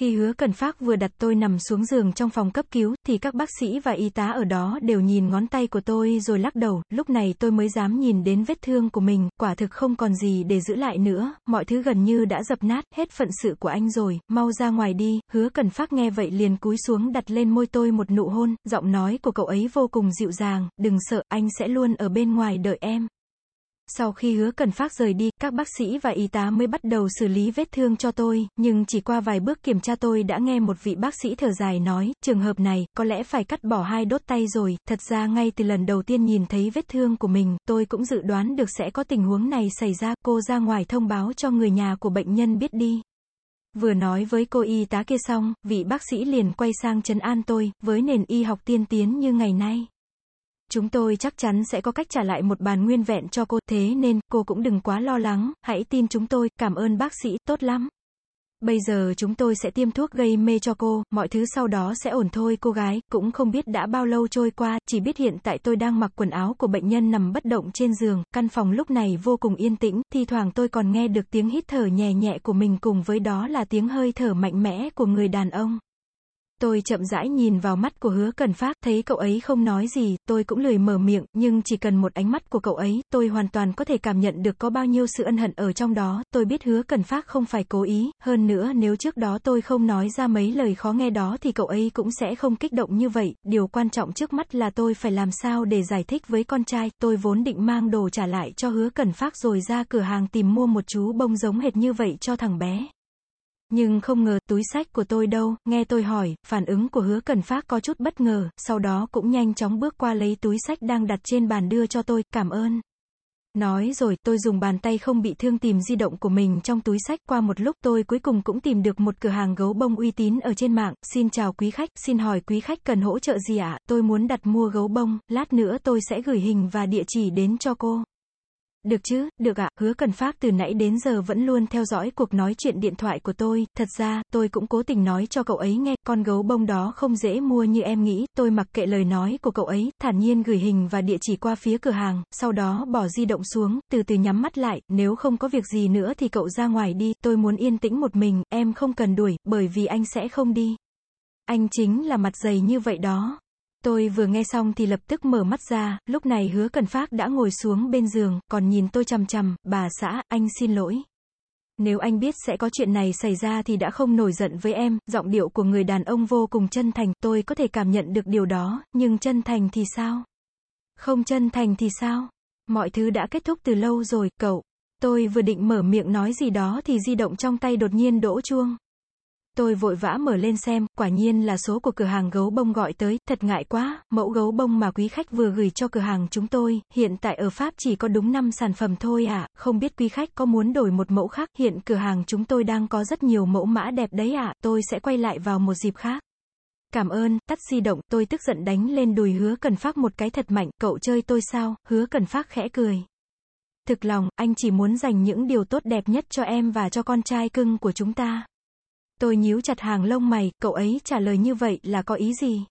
Khi hứa cần phát vừa đặt tôi nằm xuống giường trong phòng cấp cứu, thì các bác sĩ và y tá ở đó đều nhìn ngón tay của tôi rồi lắc đầu, lúc này tôi mới dám nhìn đến vết thương của mình, quả thực không còn gì để giữ lại nữa, mọi thứ gần như đã dập nát, hết phận sự của anh rồi, mau ra ngoài đi, hứa cần phát nghe vậy liền cúi xuống đặt lên môi tôi một nụ hôn, giọng nói của cậu ấy vô cùng dịu dàng, đừng sợ, anh sẽ luôn ở bên ngoài đợi em. Sau khi hứa cần phát rời đi, các bác sĩ và y tá mới bắt đầu xử lý vết thương cho tôi, nhưng chỉ qua vài bước kiểm tra tôi đã nghe một vị bác sĩ thở dài nói, trường hợp này, có lẽ phải cắt bỏ hai đốt tay rồi, thật ra ngay từ lần đầu tiên nhìn thấy vết thương của mình, tôi cũng dự đoán được sẽ có tình huống này xảy ra, cô ra ngoài thông báo cho người nhà của bệnh nhân biết đi. Vừa nói với cô y tá kia xong, vị bác sĩ liền quay sang trấn an tôi, với nền y học tiên tiến như ngày nay. Chúng tôi chắc chắn sẽ có cách trả lại một bàn nguyên vẹn cho cô, thế nên, cô cũng đừng quá lo lắng, hãy tin chúng tôi, cảm ơn bác sĩ, tốt lắm. Bây giờ chúng tôi sẽ tiêm thuốc gây mê cho cô, mọi thứ sau đó sẽ ổn thôi cô gái, cũng không biết đã bao lâu trôi qua, chỉ biết hiện tại tôi đang mặc quần áo của bệnh nhân nằm bất động trên giường, căn phòng lúc này vô cùng yên tĩnh, thi thoảng tôi còn nghe được tiếng hít thở nhẹ nhẹ của mình cùng với đó là tiếng hơi thở mạnh mẽ của người đàn ông. Tôi chậm rãi nhìn vào mắt của hứa cần phát, thấy cậu ấy không nói gì, tôi cũng lười mở miệng, nhưng chỉ cần một ánh mắt của cậu ấy, tôi hoàn toàn có thể cảm nhận được có bao nhiêu sự ân hận ở trong đó, tôi biết hứa cần phát không phải cố ý, hơn nữa nếu trước đó tôi không nói ra mấy lời khó nghe đó thì cậu ấy cũng sẽ không kích động như vậy, điều quan trọng trước mắt là tôi phải làm sao để giải thích với con trai, tôi vốn định mang đồ trả lại cho hứa cần phát rồi ra cửa hàng tìm mua một chú bông giống hệt như vậy cho thằng bé. Nhưng không ngờ, túi sách của tôi đâu, nghe tôi hỏi, phản ứng của hứa cần phát có chút bất ngờ, sau đó cũng nhanh chóng bước qua lấy túi sách đang đặt trên bàn đưa cho tôi, cảm ơn. Nói rồi, tôi dùng bàn tay không bị thương tìm di động của mình trong túi sách, qua một lúc tôi cuối cùng cũng tìm được một cửa hàng gấu bông uy tín ở trên mạng, xin chào quý khách, xin hỏi quý khách cần hỗ trợ gì ạ, tôi muốn đặt mua gấu bông, lát nữa tôi sẽ gửi hình và địa chỉ đến cho cô. Được chứ, được ạ, hứa cần phát từ nãy đến giờ vẫn luôn theo dõi cuộc nói chuyện điện thoại của tôi, thật ra, tôi cũng cố tình nói cho cậu ấy nghe, con gấu bông đó không dễ mua như em nghĩ, tôi mặc kệ lời nói của cậu ấy, thản nhiên gửi hình và địa chỉ qua phía cửa hàng, sau đó bỏ di động xuống, từ từ nhắm mắt lại, nếu không có việc gì nữa thì cậu ra ngoài đi, tôi muốn yên tĩnh một mình, em không cần đuổi, bởi vì anh sẽ không đi. Anh chính là mặt dày như vậy đó. Tôi vừa nghe xong thì lập tức mở mắt ra, lúc này hứa cần phát đã ngồi xuống bên giường, còn nhìn tôi chằm chằm, bà xã, anh xin lỗi. Nếu anh biết sẽ có chuyện này xảy ra thì đã không nổi giận với em, giọng điệu của người đàn ông vô cùng chân thành, tôi có thể cảm nhận được điều đó, nhưng chân thành thì sao? Không chân thành thì sao? Mọi thứ đã kết thúc từ lâu rồi, cậu. Tôi vừa định mở miệng nói gì đó thì di động trong tay đột nhiên đổ chuông. Tôi vội vã mở lên xem, quả nhiên là số của cửa hàng gấu bông gọi tới, thật ngại quá, mẫu gấu bông mà quý khách vừa gửi cho cửa hàng chúng tôi, hiện tại ở Pháp chỉ có đúng 5 sản phẩm thôi ạ, à, không biết quý khách có muốn đổi một mẫu khác, hiện cửa hàng chúng tôi đang có rất nhiều mẫu mã đẹp đấy ạ, à, tôi sẽ quay lại vào một dịp khác. Cảm ơn, tắt di động, tôi tức giận đánh lên đùi hứa cần phát một cái thật mạnh, cậu chơi tôi sao, hứa cần phát khẽ cười. Thực lòng, anh chỉ muốn dành những điều tốt đẹp nhất cho em và cho con trai cưng của chúng ta. Tôi nhíu chặt hàng lông mày, cậu ấy trả lời như vậy là có ý gì?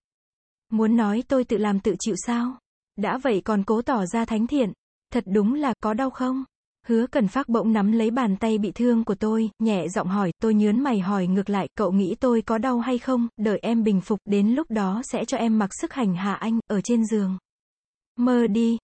Muốn nói tôi tự làm tự chịu sao? Đã vậy còn cố tỏ ra thánh thiện. Thật đúng là, có đau không? Hứa cần phát bỗng nắm lấy bàn tay bị thương của tôi, nhẹ giọng hỏi, tôi nhớn mày hỏi ngược lại, cậu nghĩ tôi có đau hay không, đợi em bình phục, đến lúc đó sẽ cho em mặc sức hành hạ anh, ở trên giường. Mơ đi,